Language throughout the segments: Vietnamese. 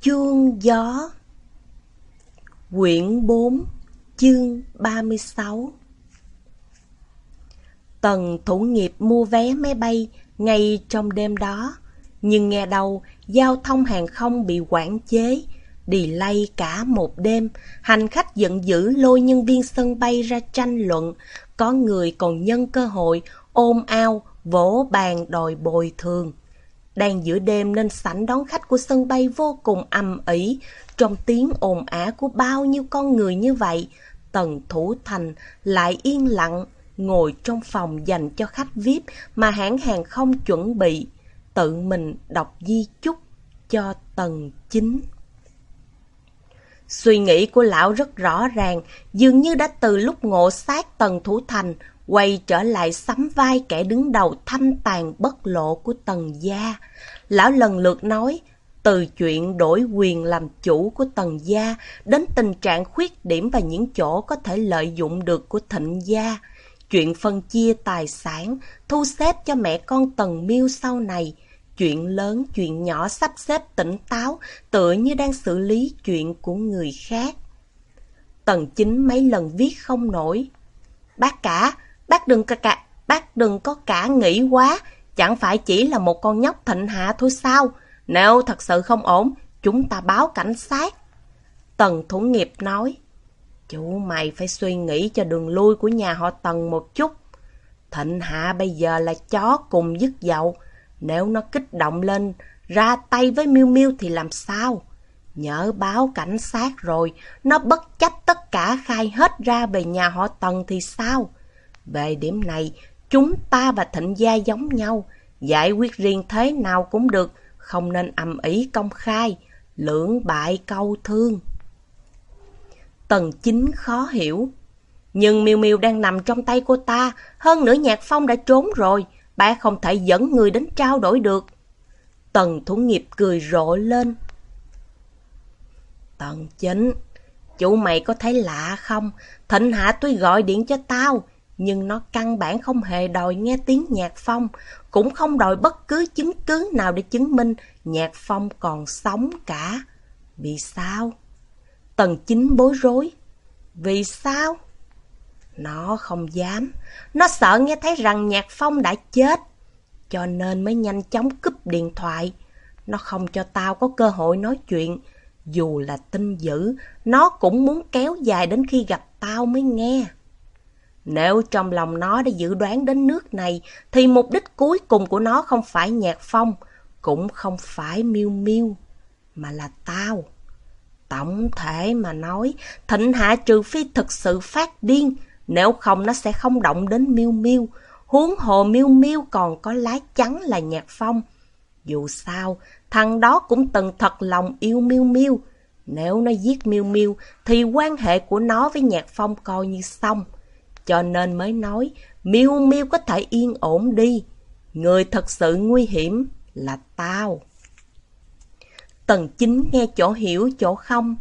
Chuông gió. Quyển 4 Chương 36 Tần thủ nghiệp mua vé máy bay ngay trong đêm đó, nhưng nghe đâu giao thông hàng không bị quản chế, delay cả một đêm, hành khách giận dữ lôi nhân viên sân bay ra tranh luận, có người còn nhân cơ hội ôm ao, vỗ bàn đòi bồi thường. Đang giữa đêm nên sảnh đón khách của sân bay vô cùng ầm ĩ, trong tiếng ồn ả của bao nhiêu con người như vậy, Tần Thủ Thành lại yên lặng ngồi trong phòng dành cho khách VIP mà hãng hàng không chuẩn bị, tự mình đọc di chúc cho Tần Chính. Suy nghĩ của lão rất rõ ràng, dường như đã từ lúc ngộ sát Tần Thủ Thành, quay trở lại sắm vai kẻ đứng đầu thanh tàn bất lộ của Tần Gia. Lão lần lượt nói, từ chuyện đổi quyền làm chủ của Tần Gia đến tình trạng khuyết điểm và những chỗ có thể lợi dụng được của Thịnh Gia, chuyện phân chia tài sản, thu xếp cho mẹ con Tần Miêu sau này, chuyện lớn, chuyện nhỏ sắp xếp tỉnh táo, tựa như đang xử lý chuyện của người khác. Tần chính mấy lần viết không nổi. Bác cả, bác đừng có cả bác đừng có cả nghĩ quá, chẳng phải chỉ là một con nhóc thịnh hạ thôi sao? Nếu thật sự không ổn, chúng ta báo cảnh sát. Tần thủ nghiệp nói, Chú mày phải suy nghĩ cho đường lui của nhà họ Tần một chút. Thịnh Hạ bây giờ là chó cùng dứt dậu. Nếu nó kích động lên, ra tay với Miêu Miêu thì làm sao? Nhớ báo cảnh sát rồi, nó bất chấp tất cả khai hết ra về nhà họ Tần thì sao? Về điểm này, chúng ta và Thịnh Gia giống nhau. Giải quyết riêng thế nào cũng được, không nên âm ý công khai, lưỡng bại câu thương. Tần chính khó hiểu. Nhưng Miêu Miêu đang nằm trong tay cô ta, hơn nữa Nhạc Phong đã trốn rồi, bà không thể dẫn người đến trao đổi được. Tần thủ nghiệp cười rộ lên. Tần chính, chủ mày có thấy lạ không? Thịnh Hạ tuy gọi điện cho tao, nhưng nó căn bản không hề đòi nghe tiếng Nhạc Phong, cũng không đòi bất cứ chứng cứ nào để chứng minh Nhạc Phong còn sống cả. Vì sao? Tần chính bối rối. Vì sao? Nó không dám. Nó sợ nghe thấy rằng Nhạc Phong đã chết. Cho nên mới nhanh chóng cúp điện thoại. Nó không cho tao có cơ hội nói chuyện. Dù là tin dữ, nó cũng muốn kéo dài đến khi gặp tao mới nghe. Nếu trong lòng nó đã dự đoán đến nước này, thì mục đích cuối cùng của nó không phải Nhạc Phong, cũng không phải Miêu Miêu, mà là tao. Tổng thể mà nói, Thịnh Hạ trừ phi thực sự phát điên, nếu không nó sẽ không động đến Miêu Miêu. Huống hồ Miêu Miêu còn có lá chắn là Nhạc Phong. Dù sao, thằng đó cũng từng thật lòng yêu Miêu Miêu. Nếu nó giết Miêu Miêu thì quan hệ của nó với Nhạc Phong coi như xong. Cho nên mới nói, Miêu Miêu có thể yên ổn đi. Người thật sự nguy hiểm là tao. Tần chính nghe chỗ hiểu chỗ không.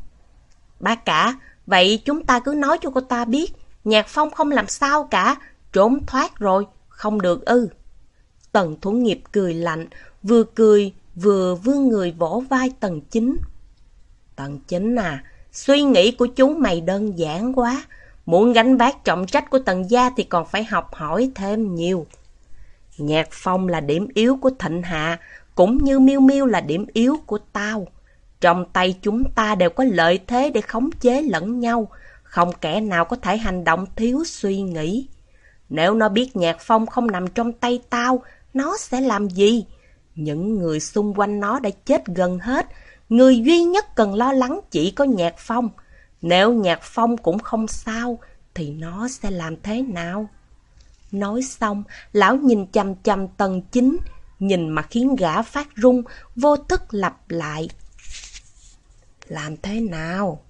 Ba cả, vậy chúng ta cứ nói cho cô ta biết, Nhạc Phong không làm sao cả, trốn thoát rồi, không được ư. Tần thuấn nghiệp cười lạnh, vừa cười vừa vươn người vỗ vai tần chính. Tần chính à, suy nghĩ của chú mày đơn giản quá. Muốn gánh vác trọng trách của tần gia thì còn phải học hỏi thêm nhiều. Nhạc phong là điểm yếu của thịnh hạ, cũng như miêu miêu là điểm yếu của tao. Trong tay chúng ta đều có lợi thế để khống chế lẫn nhau, không kẻ nào có thể hành động thiếu suy nghĩ. Nếu nó biết nhạc phong không nằm trong tay tao, nó sẽ làm gì? Những người xung quanh nó đã chết gần hết, người duy nhất cần lo lắng chỉ có nhạc phong. Nếu nhạc phong cũng không sao, thì nó sẽ làm thế nào? Nói xong, lão nhìn chằm chằm tầng chính, nhìn mà khiến gã phát run, vô thức lặp lại. Làm thế nào?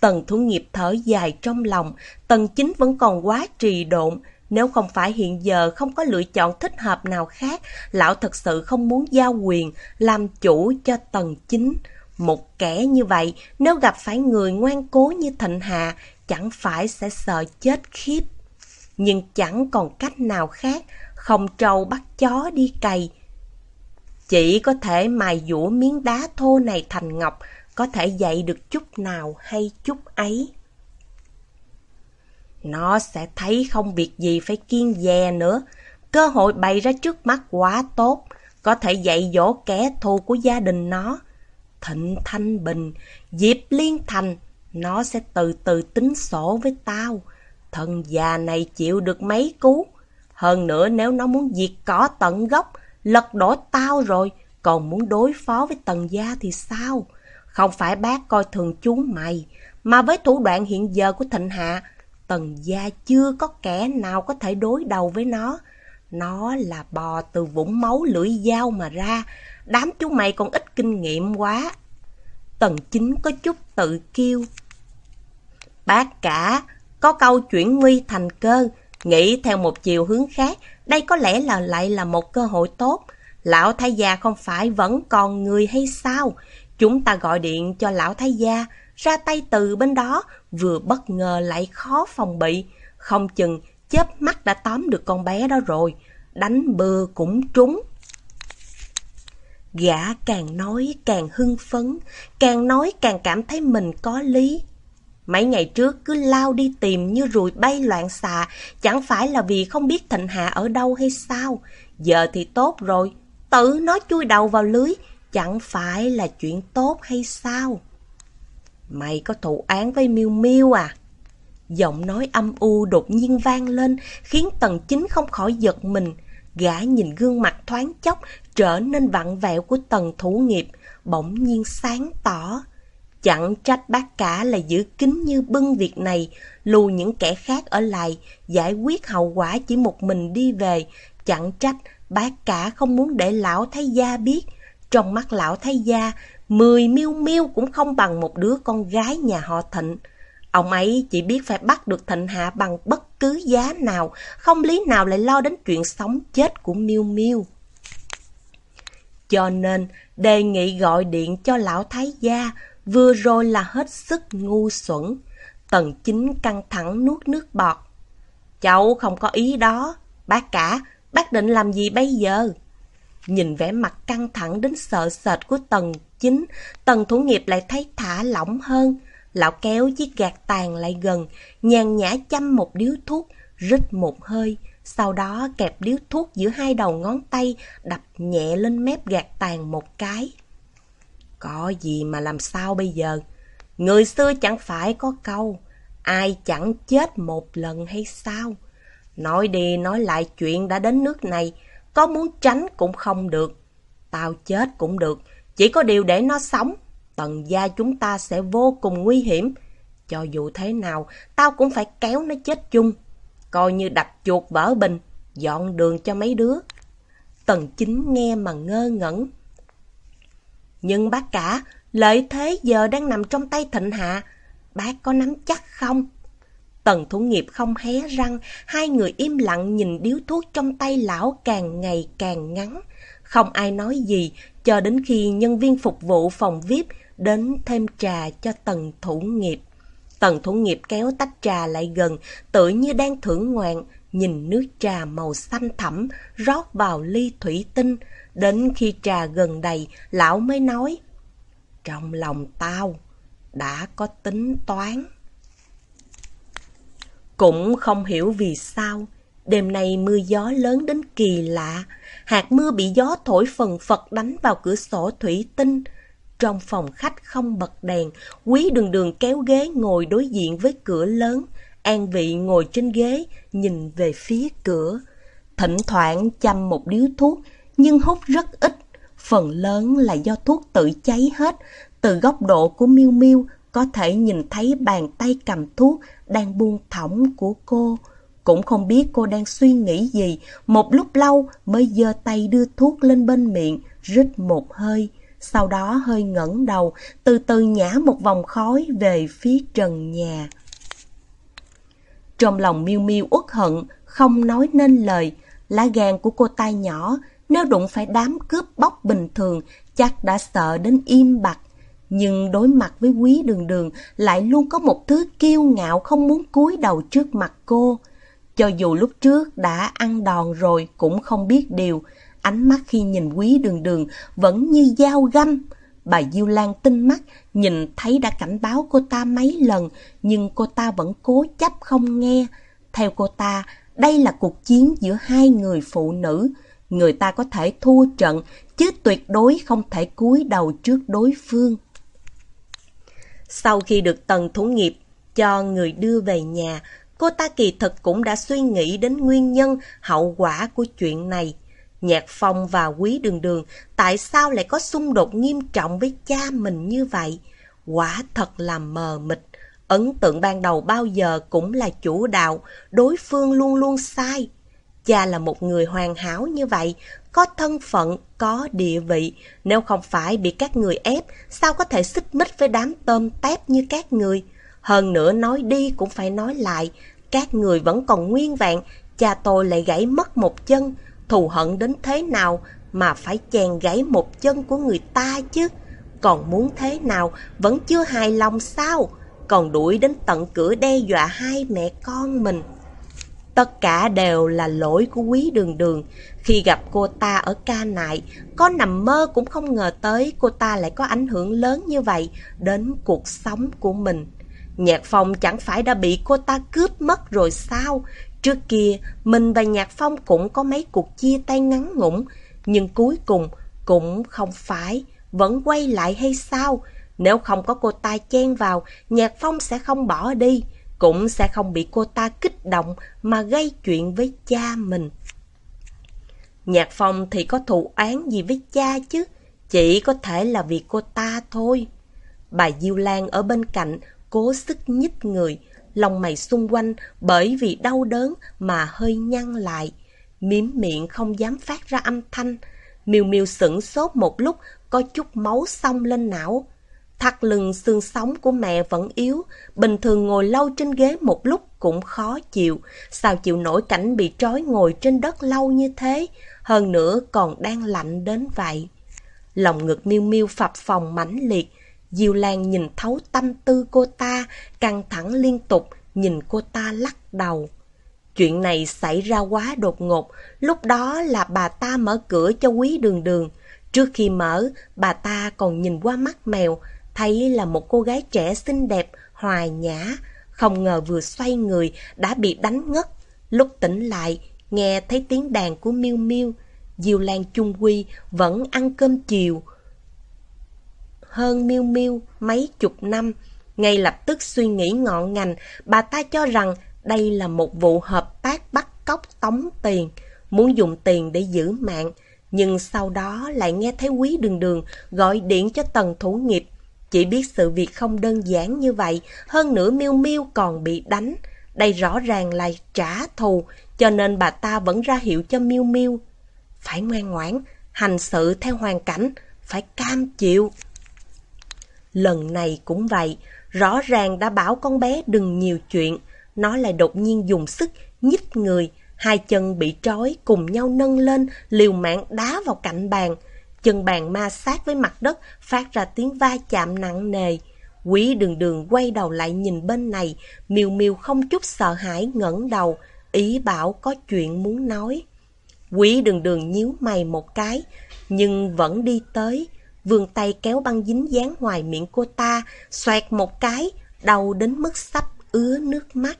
Tần thủ nghiệp thở dài trong lòng, tầng chính vẫn còn quá trì độn. Nếu không phải hiện giờ không có lựa chọn thích hợp nào khác, lão thật sự không muốn giao quyền, làm chủ cho tầng chính. Một kẻ như vậy, nếu gặp phải người ngoan cố như Thịnh Hà chẳng phải sẽ sợ chết khiếp. Nhưng chẳng còn cách nào khác, không trâu bắt chó đi cày. Chỉ có thể mài dũa miếng đá thô này thành ngọc, có thể dạy được chút nào hay chút ấy. Nó sẽ thấy không việc gì phải kiên dè nữa. Cơ hội bày ra trước mắt quá tốt, có thể dạy dỗ kẻ thù của gia đình nó. Thịnh Thanh Bình, Diệp Liên Thành, nó sẽ từ từ tính sổ với tao. Thần già này chịu được mấy cú. Hơn nữa nếu nó muốn diệt cỏ tận gốc, lật đổ tao rồi, còn muốn đối phó với tần gia thì sao? Không phải bác coi thường chúng mày, mà với thủ đoạn hiện giờ của Thịnh Hạ, tần gia chưa có kẻ nào có thể đối đầu với nó. Nó là bò từ vũng máu lưỡi dao mà ra, đám chú mày còn ít kinh nghiệm quá. Tần chính có chút tự kiêu. Bác cả, có câu chuyển nguy thành cơ, nghĩ theo một chiều hướng khác, đây có lẽ là lại là một cơ hội tốt. Lão thái gia không phải vẫn còn người hay sao? Chúng ta gọi điện cho lão thái gia, ra tay từ bên đó, vừa bất ngờ lại khó phòng bị. Không chừng, chớp mắt đã tóm được con bé đó rồi. Đánh bừa cũng trúng. Gã càng nói càng hưng phấn, càng nói càng cảm thấy mình có lý. Mấy ngày trước cứ lao đi tìm như ruồi bay loạn xạ, chẳng phải là vì không biết Thịnh Hạ ở đâu hay sao. Giờ thì tốt rồi, tự nó chui đầu vào lưới, chẳng phải là chuyện tốt hay sao? Mày có thụ án với Miêu Miêu à? Giọng nói âm u đột nhiên vang lên, khiến Tần Chính không khỏi giật mình. Gã nhìn gương mặt thoáng chốc, trở nên vặn vẹo của Tần Thủ Nghiệp, bỗng nhiên sáng tỏ. Chẳng trách bác cả là giữ kín như bưng việc này, lù những kẻ khác ở lại, giải quyết hậu quả chỉ một mình đi về. Chẳng trách bác cả không muốn để lão thái gia biết. Trong mắt lão thái gia, mười miêu miêu cũng không bằng một đứa con gái nhà họ Thịnh. Ông ấy chỉ biết phải bắt được Thịnh Hạ bằng bất cứ giá nào, không lý nào lại lo đến chuyện sống chết của miêu miêu. Cho nên, đề nghị gọi điện cho lão thái gia, vừa rồi là hết sức ngu xuẩn. Tần chính căng thẳng nuốt nước bọt. Cháu không có ý đó. Bác cả, bác định làm gì bây giờ? Nhìn vẻ mặt căng thẳng đến sợ sệt của tần chính, tần thủ nghiệp lại thấy thả lỏng hơn. Lão kéo chiếc gạt tàn lại gần, nhàn nhã chăm một điếu thuốc, rít một hơi, sau đó kẹp điếu thuốc giữa hai đầu ngón tay, đập nhẹ lên mép gạt tàn một cái. Có gì mà làm sao bây giờ? Người xưa chẳng phải có câu, ai chẳng chết một lần hay sao? Nói đi nói lại chuyện đã đến nước này, có muốn tránh cũng không được. Tao chết cũng được, chỉ có điều để nó sống, tần gia chúng ta sẽ vô cùng nguy hiểm. Cho dù thế nào, tao cũng phải kéo nó chết chung. Coi như đập chuột vỡ bình, dọn đường cho mấy đứa. Tần chính nghe mà ngơ ngẩn. Nhưng bác cả, lợi thế giờ đang nằm trong tay thịnh hạ. Bác có nắm chắc không? Tần thủ nghiệp không hé răng, hai người im lặng nhìn điếu thuốc trong tay lão càng ngày càng ngắn. Không ai nói gì, cho đến khi nhân viên phục vụ phòng VIP đến thêm trà cho tần thủ nghiệp. Tần thủ nghiệp kéo tách trà lại gần, tự như đang thưởng ngoạn, nhìn nước trà màu xanh thẳm rót vào ly thủy tinh. Đến khi trà gần đầy, lão mới nói, Trong lòng tao đã có tính toán. Cũng không hiểu vì sao, đêm nay mưa gió lớn đến kỳ lạ, hạt mưa bị gió thổi phần phật đánh vào cửa sổ thủy tinh. Trong phòng khách không bật đèn, quý đường đường kéo ghế ngồi đối diện với cửa lớn, an vị ngồi trên ghế, nhìn về phía cửa. Thỉnh thoảng chăm một điếu thuốc, nhưng hút rất ít. Phần lớn là do thuốc tự cháy hết. Từ góc độ của Miêu Miêu có thể nhìn thấy bàn tay cầm thuốc đang buông thõng của cô. Cũng không biết cô đang suy nghĩ gì, một lúc lâu mới giơ tay đưa thuốc lên bên miệng, rít một hơi. Sau đó hơi ngẩng đầu, từ từ nhả một vòng khói về phía trần nhà. Trong lòng miêu miêu uất hận, không nói nên lời, lá gan của cô tay nhỏ, nếu đụng phải đám cướp bóc bình thường, chắc đã sợ đến im bặt. Nhưng đối mặt với quý đường đường lại luôn có một thứ kiêu ngạo không muốn cúi đầu trước mặt cô. Cho dù lúc trước đã ăn đòn rồi cũng không biết điều, Ánh mắt khi nhìn quý đường đường vẫn như dao găm. Bà Diêu Lan tinh mắt, nhìn thấy đã cảnh báo cô ta mấy lần, nhưng cô ta vẫn cố chấp không nghe. Theo cô ta, đây là cuộc chiến giữa hai người phụ nữ. Người ta có thể thua trận, chứ tuyệt đối không thể cúi đầu trước đối phương. Sau khi được Tần Thủ Nghiệp cho người đưa về nhà, cô ta kỳ thực cũng đã suy nghĩ đến nguyên nhân, hậu quả của chuyện này. Nhạc Phong và Quý Đường Đường tại sao lại có xung đột nghiêm trọng với cha mình như vậy? Quả thật là mờ mịt. Ấn tượng ban đầu bao giờ cũng là chủ đạo, đối phương luôn luôn sai. Cha là một người hoàn hảo như vậy, có thân phận, có địa vị. Nếu không phải bị các người ép, sao có thể xích mích với đám tôm tép như các người? Hơn nữa nói đi cũng phải nói lại, các người vẫn còn nguyên vẹn, cha tôi lại gãy mất một chân, thù hận đến thế nào mà phải chèn gãy một chân của người ta chứ? Còn muốn thế nào vẫn chưa hài lòng sao? Còn đuổi đến tận cửa đe dọa hai mẹ con mình. Tất cả đều là lỗi của quý đường đường. Khi gặp cô ta ở ca nại, có nằm mơ cũng không ngờ tới cô ta lại có ảnh hưởng lớn như vậy đến cuộc sống của mình. Nhạc phòng chẳng phải đã bị cô ta cướp mất rồi sao? Trước kia, mình và Nhạc Phong cũng có mấy cuộc chia tay ngắn ngủn, nhưng cuối cùng cũng không phải, vẫn quay lại hay sao? Nếu không có cô ta chen vào, Nhạc Phong sẽ không bỏ đi, cũng sẽ không bị cô ta kích động mà gây chuyện với cha mình. Nhạc Phong thì có thù án gì với cha chứ, chỉ có thể là vì cô ta thôi. Bà Diêu Lan ở bên cạnh cố sức nhích người, lòng mày xung quanh bởi vì đau đớn mà hơi nhăn lại. Miếm miệng không dám phát ra âm thanh. Miêu miêu sửng sốt một lúc, có chút máu xông lên não. Thắt lưng xương sống của mẹ vẫn yếu, bình thường ngồi lâu trên ghế một lúc cũng khó chịu. Sao chịu nổi cảnh bị trói ngồi trên đất lâu như thế, hơn nữa còn đang lạnh đến vậy. Lòng ngực miêu miêu phập phòng mãnh liệt, Diêu Lan nhìn thấu tâm tư cô ta, căng thẳng liên tục, nhìn cô ta lắc đầu. Chuyện này xảy ra quá đột ngột, lúc đó là bà ta mở cửa cho quý đường đường. Trước khi mở, bà ta còn nhìn qua mắt mèo, thấy là một cô gái trẻ xinh đẹp, hòa nhã. Không ngờ vừa xoay người đã bị đánh ngất. Lúc tỉnh lại, nghe thấy tiếng đàn của Miêu Miêu. Diêu Lan Trung Quy vẫn ăn cơm chiều, hơn Miêu Miêu mấy chục năm. Ngay lập tức suy nghĩ ngọn ngành, bà ta cho rằng đây là một vụ hợp tác bắt cóc tống tiền, muốn dùng tiền để giữ mạng. Nhưng sau đó lại nghe thấy quý đường đường gọi điện cho tần thủ nghiệp. Chỉ biết sự việc không đơn giản như vậy, hơn nữa Miêu Miêu còn bị đánh. Đây rõ ràng là trả thù, cho nên bà ta vẫn ra hiệu cho Miêu Miêu. Phải ngoan ngoãn, hành sự theo hoàn cảnh, phải cam chịu. Lần này cũng vậy, rõ ràng đã bảo con bé đừng nhiều chuyện, nó lại đột nhiên dùng sức nhích người, hai chân bị trói cùng nhau nâng lên, liều mạng đá vào cạnh bàn. Chân bàn ma sát với mặt đất, phát ra tiếng va chạm nặng nề. Quý đường đường quay đầu lại nhìn bên này, miêu miêu không chút sợ hãi ngẩng đầu, ý bảo có chuyện muốn nói. Quý đường đường nhíu mày một cái, nhưng vẫn đi tới, vươn tay kéo băng dính dán ngoài miệng cô ta, xoẹt một cái, đau đến mức sắp ứa nước mắt.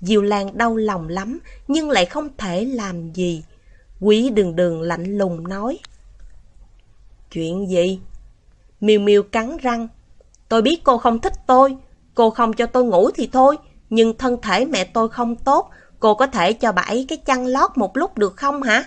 Diệu Lan đau lòng lắm, nhưng lại không thể làm gì. Quý đường đường lạnh lùng nói. Chuyện gì? Miêu Miêu cắn răng. Tôi biết cô không thích tôi, cô không cho tôi ngủ thì thôi, nhưng thân thể mẹ tôi không tốt, cô có thể cho bà ấy cái chăn lót một lúc được không hả?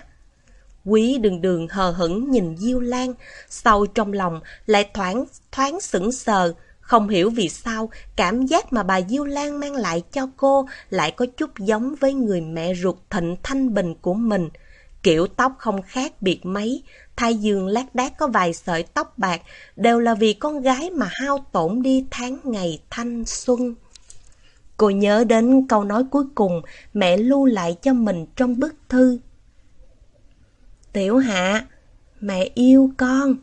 Quý đường đường hờ hững nhìn Diêu Lan, sau trong lòng lại thoáng thoáng sững sờ, không hiểu vì sao cảm giác mà bà Diêu Lan mang lại cho cô lại có chút giống với người mẹ ruột thịnh thanh bình của mình. Kiểu tóc không khác biệt mấy, thay dương lát đác có vài sợi tóc bạc, đều là vì con gái mà hao tổn đi tháng ngày thanh xuân. Cô nhớ đến câu nói cuối cùng mẹ lưu lại cho mình trong bức thư. Tiểu Hạ, mẹ yêu con.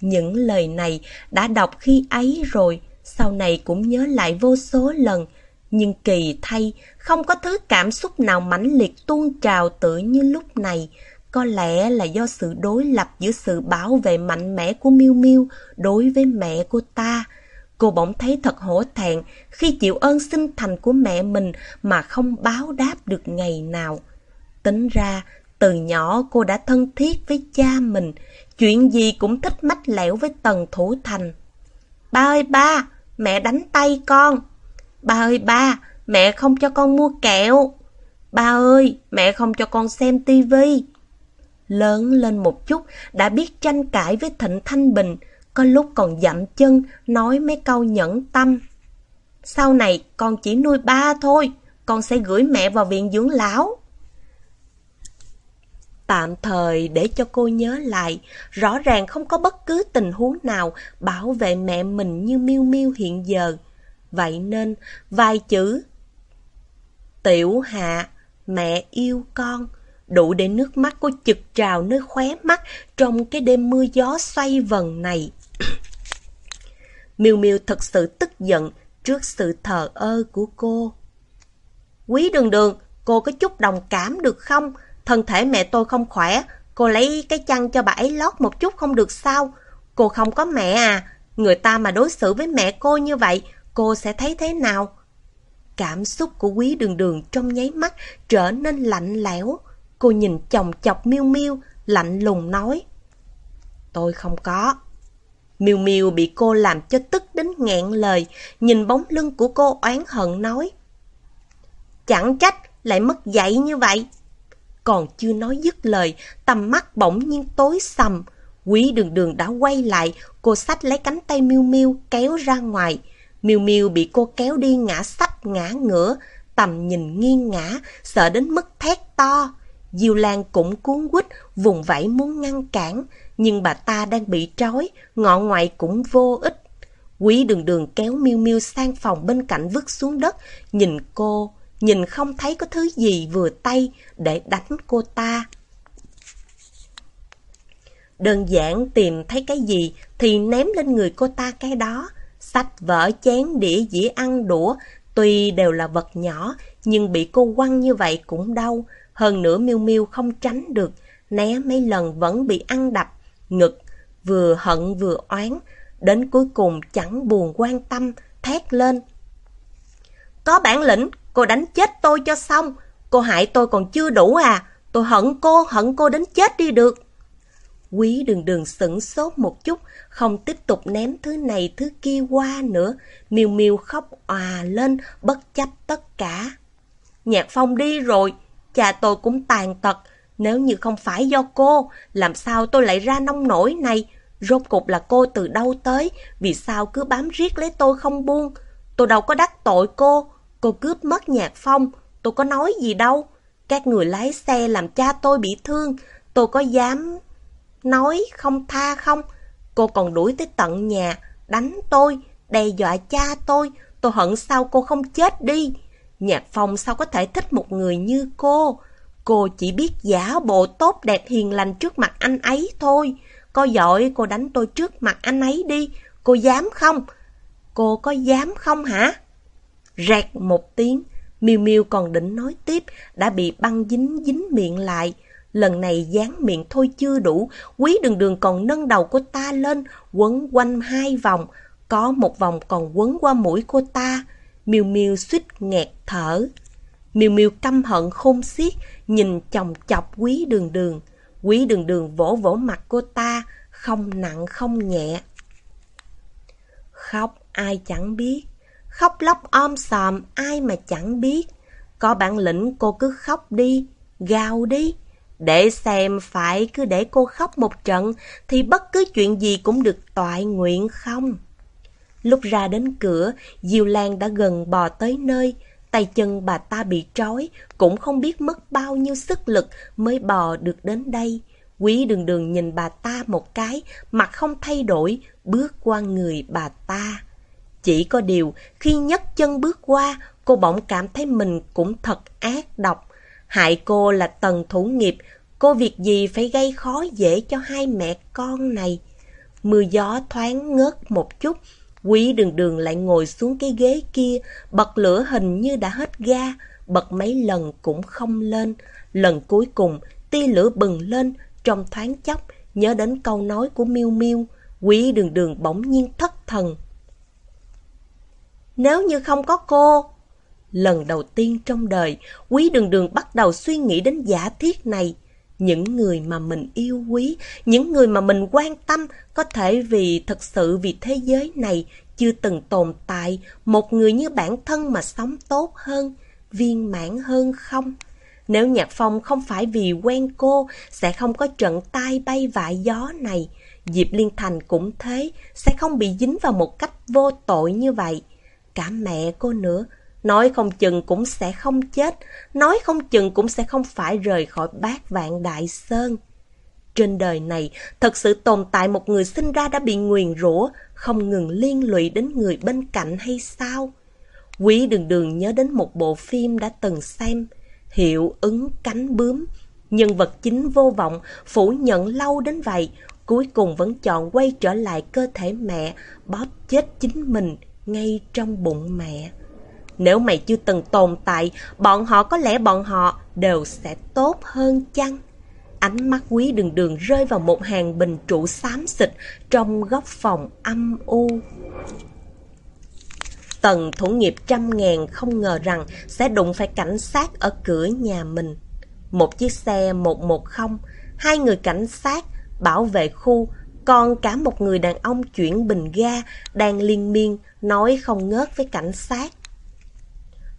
Những lời này đã đọc khi ấy rồi, sau này cũng nhớ lại vô số lần. Nhưng kỳ thay, không có thứ cảm xúc nào mãnh liệt tuôn trào tự như lúc này. Có lẽ là do sự đối lập giữa sự bảo vệ mạnh mẽ của Miu Miu đối với mẹ của ta. Cô bỗng thấy thật hổ thẹn khi chịu ơn sinh thành của mẹ mình mà không báo đáp được ngày nào. Tính ra, từ nhỏ cô đã thân thiết với cha mình, chuyện gì cũng thích mách lẻo với Tần Thủ Thành. Ba ơi ba, mẹ đánh tay con. Ba ơi ba, mẹ không cho con mua kẹo. Ba ơi, mẹ không cho con xem tivi. Lớn lên một chút, đã biết tranh cãi với Thịnh Thanh Bình, có lúc còn dậm chân, nói mấy câu nhẫn tâm. Sau này con chỉ nuôi ba thôi, con sẽ gửi mẹ vào viện dưỡng lão. Tạm thời để cho cô nhớ lại, rõ ràng không có bất cứ tình huống nào bảo vệ mẹ mình như miêu miêu hiện giờ. Vậy nên, vài chữ Tiểu hạ, mẹ yêu con, đủ để nước mắt cô chực trào nơi khóe mắt trong cái đêm mưa gió xoay vần này. Miêu Miêu thật sự tức giận trước sự thờ ơ của cô. Quý đường đường, cô có chút đồng cảm được không? Thân thể mẹ tôi không khỏe, cô lấy cái chăn cho bà ấy lót một chút không được sao? Cô không có mẹ à? Người ta mà đối xử với mẹ cô như vậy, cô sẽ thấy thế nào? Cảm xúc của quý đường đường trong nháy mắt trở nên lạnh lẽo. Cô nhìn chồng chọc miêu miêu, lạnh lùng nói. Tôi không có. Miêu Miêu bị cô làm cho tức đến nghẹn lời, nhìn bóng lưng của cô oán hận nói. Chẳng trách lại mất dạy như vậy. Còn chưa nói dứt lời, tầm mắt bỗng nhiên tối sầm. Quý đường đường đã quay lại, cô sách lấy cánh tay Miêu Miêu kéo ra ngoài. miu miu bị cô kéo đi ngã sách ngã ngửa, tầm nhìn nghiêng ngã, sợ đến mức thét to. Diêu Lan cũng cuốn quýt, vùng vẫy muốn ngăn cản, nhưng bà ta đang bị trói, ngọ ngoại cũng vô ích. Quý đường đường kéo miu miu sang phòng bên cạnh vứt xuống đất, nhìn cô, nhìn không thấy có thứ gì vừa tay để đánh cô ta. Đơn giản tìm thấy cái gì thì ném lên người cô ta cái đó. Sách vở chén đĩa dĩa ăn đũa, tuy đều là vật nhỏ, nhưng bị cô quăng như vậy cũng đau. Hơn nữa miêu miêu không tránh được, né mấy lần vẫn bị ăn đập ngực, vừa hận vừa oán, đến cuối cùng chẳng buồn quan tâm, thét lên. Có bản lĩnh, cô đánh chết tôi cho xong, cô hại tôi còn chưa đủ à, tôi hận cô, hận cô đến chết đi được. Quý đường đường sửng sốt một chút, không tiếp tục ném thứ này thứ kia qua nữa. Miêu miêu khóc òa lên, bất chấp tất cả. Nhạc phong đi rồi, cha tôi cũng tàn tật, nếu như không phải do cô, làm sao tôi lại ra nông nổi này? Rốt cục là cô từ đâu tới? Vì sao cứ bám riết lấy tôi không buông? Tôi đâu có đắc tội cô. Cô cướp mất nhạc phong. Tôi có nói gì đâu. Các người lái xe làm cha tôi bị thương. Tôi có dám nói không tha không? Cô còn đuổi tới tận nhà, đánh tôi, đe dọa cha tôi. Tôi hận sao cô không chết đi. Nhạc phong sao có thể thích một người như cô? Cô chỉ biết giả bộ tốt đẹp hiền lành trước mặt anh ấy thôi. Có giỏi cô đánh tôi trước mặt anh ấy đi. Cô dám không? Cô có dám không hả? Rẹt một tiếng, miu miu còn định nói tiếp, đã bị băng dính dính miệng lại. Lần này dán miệng thôi chưa đủ, quý đường đường còn nâng đầu cô ta lên, quấn quanh hai vòng, có một vòng còn quấn qua mũi cô ta. miu miu suýt nghẹt thở. miu miu căm hận khôn xiết, nhìn chồng chọc quý đường đường. Quý đường đường vỗ vỗ mặt cô ta, không nặng không nhẹ. Khóc ai chẳng biết, khóc lóc om sòm ai mà chẳng biết. Có bản lĩnh cô cứ khóc đi, gào đi. Để xem phải cứ để cô khóc một trận thì bất cứ chuyện gì cũng được toại nguyện không? Lúc ra đến cửa, Diêu Lan đã gần bò tới nơi, Tay chân bà ta bị trói, cũng không biết mất bao nhiêu sức lực mới bò được đến đây. Quý đường đường nhìn bà ta một cái, mặt không thay đổi, bước qua người bà ta. Chỉ có điều, khi nhấc chân bước qua, cô bỗng cảm thấy mình cũng thật ác độc. Hại cô là tần thủ nghiệp, cô việc gì phải gây khó dễ cho hai mẹ con này. Mưa gió thoáng ngớt một chút, Quý đường đường lại ngồi xuống cái ghế kia, bật lửa hình như đã hết ga, bật mấy lần cũng không lên. Lần cuối cùng, tia lửa bừng lên, trong thoáng chốc, nhớ đến câu nói của miêu miêu quý đường đường bỗng nhiên thất thần. Nếu như không có cô... Lần đầu tiên trong đời, quý đường đường bắt đầu suy nghĩ đến giả thiết này. Những người mà mình yêu quý, những người mà mình quan tâm, có thể vì thật sự vì thế giới này chưa từng tồn tại, một người như bản thân mà sống tốt hơn, viên mãn hơn không? Nếu Nhạc Phong không phải vì quen cô, sẽ không có trận tai bay vạ gió này. Diệp Liên Thành cũng thế, sẽ không bị dính vào một cách vô tội như vậy. Cả mẹ cô nữa, nói không chừng cũng sẽ không chết, nói không chừng cũng sẽ không phải rời khỏi bát vạn đại sơn. Trên đời này, thật sự tồn tại một người sinh ra đã bị nguyền rủa, không ngừng liên lụy đến người bên cạnh hay sao? Quý đường đường nhớ đến một bộ phim đã từng xem, hiệu ứng cánh bướm. Nhân vật chính vô vọng, phủ nhận lâu đến vậy, cuối cùng vẫn chọn quay trở lại cơ thể mẹ, bóp chết chính mình ngay trong bụng mẹ. Nếu mày chưa từng tồn tại, bọn họ có lẽ bọn họ đều sẽ tốt hơn chăng? Ánh mắt quý đường đường rơi vào một hàng bình trụ xám xịt trong góc phòng âm u. Tần thủ nghiệp trăm ngàn không ngờ rằng sẽ đụng phải cảnh sát ở cửa nhà mình. Một chiếc xe 110, hai người cảnh sát, bảo vệ khu, còn cả một người đàn ông chuyển bình ga đang liên miên nói không ngớt với cảnh sát.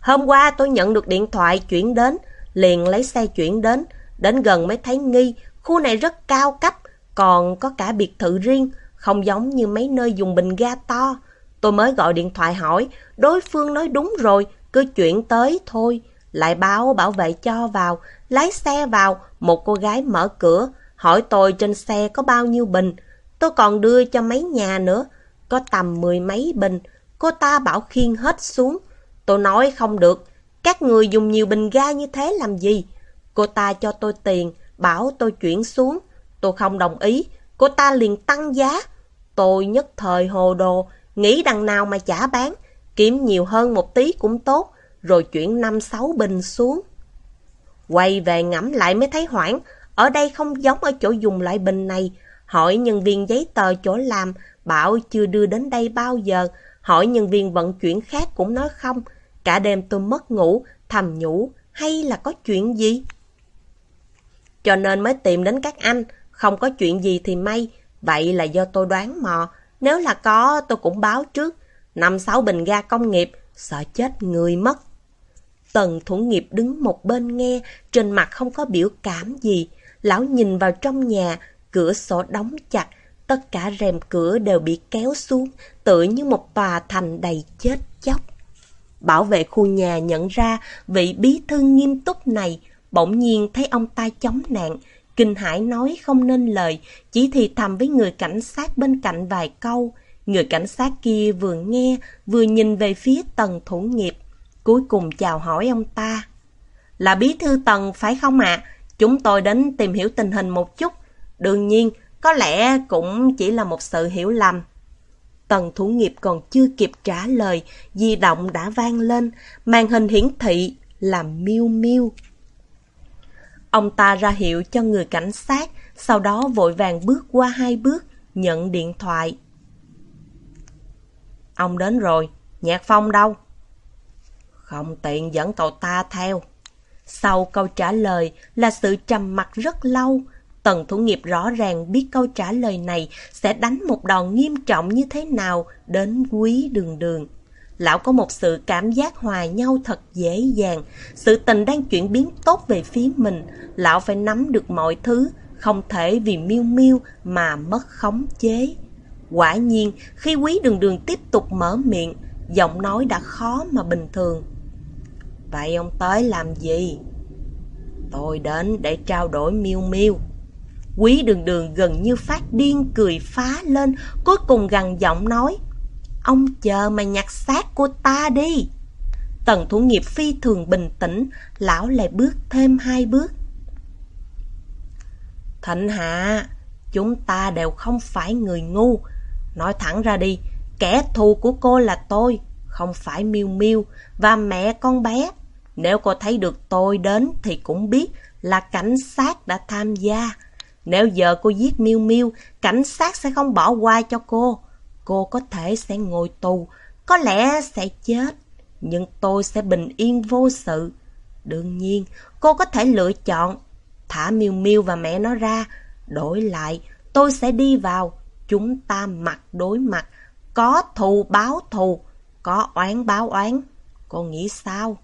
Hôm qua tôi nhận được điện thoại chuyển đến, liền lấy xe chuyển đến, đến gần mới thấy nghi, khu này rất cao cấp, còn có cả biệt thự riêng, không giống như mấy nơi dùng bình ga to. Tôi mới gọi điện thoại hỏi, đối phương nói đúng rồi, cứ chuyển tới thôi. Lại báo bảo vệ cho vào, lái xe vào, một cô gái mở cửa, hỏi tôi trên xe có bao nhiêu bình. Tôi còn đưa cho mấy nhà nữa, có tầm mười mấy bình. Cô ta bảo khiên hết xuống. Tôi nói không được, các người dùng nhiều bình ga như thế làm gì? Cô ta cho tôi tiền, bảo tôi chuyển xuống. Tôi không đồng ý, cô ta liền tăng giá. Tôi nhất thời hồ đồ, nghĩ đằng nào mà chả bán, kiếm nhiều hơn một tí cũng tốt, rồi chuyển năm sáu bình xuống. Quay về ngẫm lại mới thấy hoảng, ở đây không giống ở chỗ dùng loại bình này. Hỏi nhân viên giấy tờ chỗ làm, bảo chưa đưa đến đây bao giờ. Hỏi nhân viên vận chuyển khác cũng nói không. Cả đêm tôi mất ngủ, thầm nhủ, hay là có chuyện gì? Cho nên mới tìm đến các anh, không có chuyện gì thì may. Vậy là do tôi đoán mò, nếu là có, tôi cũng báo trước. Năm sáu bình ga công nghiệp, sợ chết người mất. Tần thủ nghiệp đứng một bên nghe, trên mặt không có biểu cảm gì. Lão nhìn vào trong nhà, cửa sổ đóng chặt, tất cả rèm cửa đều bị kéo xuống, tựa như một tòa thành đầy chết chóc. Bảo vệ khu nhà nhận ra vị bí thư nghiêm túc này, bỗng nhiên thấy ông ta chống nạn, Kinh hãi nói không nên lời, chỉ thì thầm với người cảnh sát bên cạnh vài câu. Người cảnh sát kia vừa nghe, vừa nhìn về phía tần thủ nghiệp. Cuối cùng chào hỏi ông ta. Là bí thư tần phải không ạ? Chúng tôi đến tìm hiểu tình hình một chút. Đương nhiên, có lẽ cũng chỉ là một sự hiểu lầm. Tần thủ nghiệp còn chưa kịp trả lời, di động đã vang lên, màn hình hiển thị là miêu miêu. Ông ta ra hiệu cho người cảnh sát, sau đó vội vàng bước qua hai bước, nhận điện thoại. Ông đến rồi, Nhạc Phong đâu? Không tiện dẫn cậu ta theo. Sau câu trả lời là sự trầm mặc rất lâu. Tần thủ nghiệp rõ ràng biết câu trả lời này sẽ đánh một đòn nghiêm trọng như thế nào đến quý đường đường. Lão có một sự cảm giác hòa nhau thật dễ dàng. Sự tình đang chuyển biến tốt về phía mình. Lão phải nắm được mọi thứ, không thể vì miêu miêu mà mất khống chế. Quả nhiên, khi quý đường đường tiếp tục mở miệng, giọng nói đã khó mà bình thường. Vậy ông tới làm gì? Tôi đến để trao đổi miêu miêu. Quý đường đường gần như phát điên cười phá lên, cuối cùng gằn giọng nói. Ông chờ mà nhặt xác của ta đi. Tần thủ nghiệp phi thường bình tĩnh, lão lại bước thêm hai bước. Thịnh hạ, chúng ta đều không phải người ngu. Nói thẳng ra đi, kẻ thù của cô là tôi, không phải miêu miêu và mẹ con bé. Nếu cô thấy được tôi đến thì cũng biết là cảnh sát đã tham gia. Nếu giờ cô giết Miêu Miêu, cảnh sát sẽ không bỏ qua cho cô. Cô có thể sẽ ngồi tù, có lẽ sẽ chết, nhưng tôi sẽ bình yên vô sự. Đương nhiên, cô có thể lựa chọn thả Miêu Miêu và mẹ nó ra, đổi lại tôi sẽ đi vào, chúng ta mặt đối mặt, có thù báo thù, có oán báo oán. Cô nghĩ sao?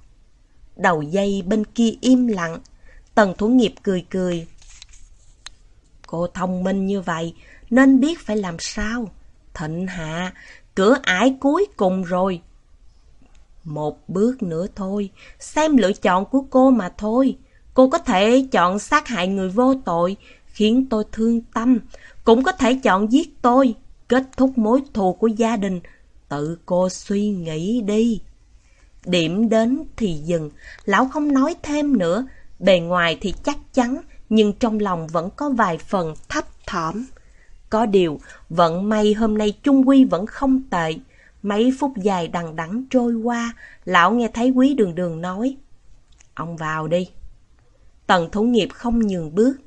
Đầu dây bên kia im lặng, Tần Thủ Nghiệp cười cười. Cô thông minh như vậy, nên biết phải làm sao. Thịnh hạ, cửa ải cuối cùng rồi. Một bước nữa thôi, xem lựa chọn của cô mà thôi. Cô có thể chọn sát hại người vô tội, khiến tôi thương tâm. Cũng có thể chọn giết tôi, kết thúc mối thù của gia đình. Tự cô suy nghĩ đi. Điểm đến thì dừng, lão không nói thêm nữa. Bề ngoài thì chắc chắn, nhưng trong lòng vẫn có vài phần thấp thỏm. Có điều, vận may hôm nay chung quy vẫn không tệ. Mấy phút dài đằng đẵng trôi qua, lão nghe thấy quý đường đường nói. Ông vào đi. Tần thủ nghiệp không nhường bước.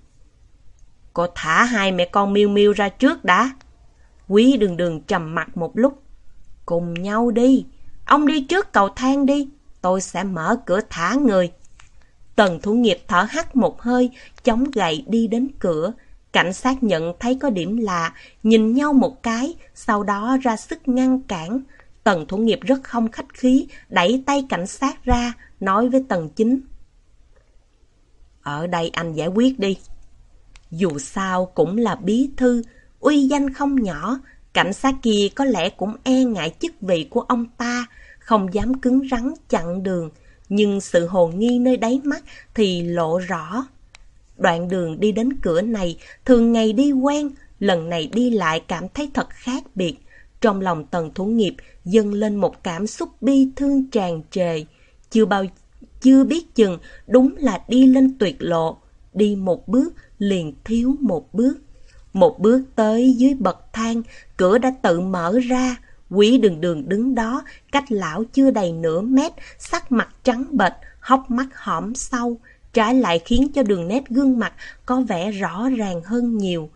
Cô thả hai mẹ con miêu miêu ra trước đã. Quý đường đường trầm mặt một lúc. Cùng nhau đi. Ông đi trước cầu thang đi. Tôi sẽ mở cửa thả người. Tần thủ nghiệp thở hắt một hơi, chống gậy đi đến cửa. Cảnh sát nhận thấy có điểm lạ, nhìn nhau một cái, sau đó ra sức ngăn cản. Tần thủ nghiệp rất không khách khí, đẩy tay cảnh sát ra, nói với tần chính. Ở đây anh giải quyết đi. Dù sao cũng là bí thư, uy danh không nhỏ, cảnh sát kia có lẽ cũng e ngại chức vị của ông ta, không dám cứng rắn chặn đường, nhưng sự hồ nghi nơi đáy mắt thì lộ rõ. Đoạn đường đi đến cửa này, thường ngày đi quen, lần này đi lại cảm thấy thật khác biệt. Trong lòng tần thủ nghiệp dâng lên một cảm xúc bi thương tràn trề. Chưa bao chưa biết chừng đúng là đi lên tuyệt lộ. Đi một bước liền thiếu một bước. Một bước tới dưới bậc thang, cửa đã tự mở ra. Quý đường đường đứng đó, cách lão chưa đầy nửa mét, sắc mặt trắng bệch, hốc mắt hõm sâu, trái lại khiến cho đường nét gương mặt có vẻ rõ ràng hơn nhiều.